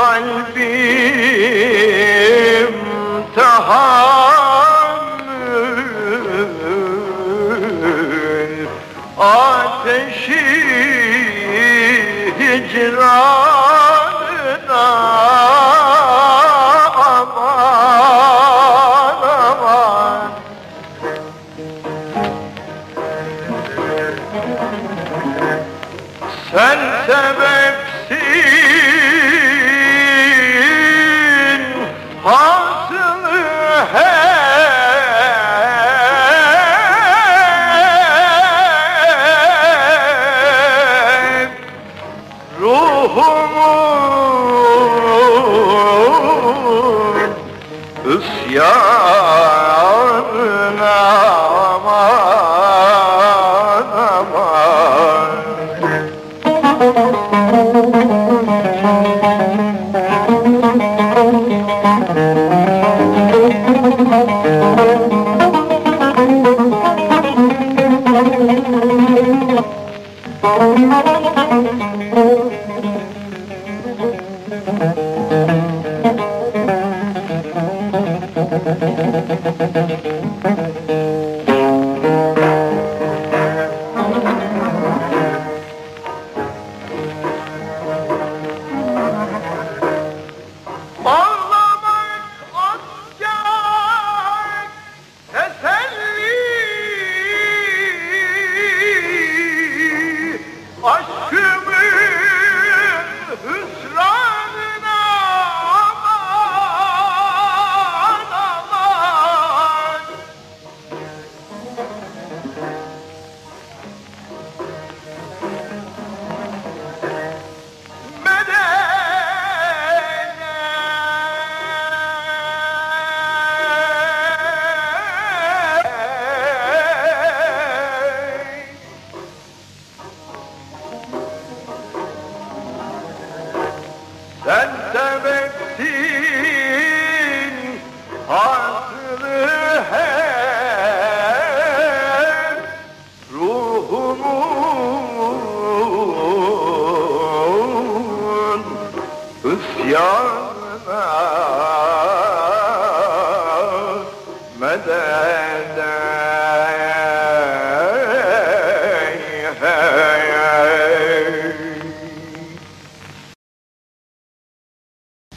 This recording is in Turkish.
kalbim tahammül. Ateşi hicranına aman Sen sebepsin hasılı hep Ruhumun Sen sebepsin hasılı hep ruhumun isyanına medet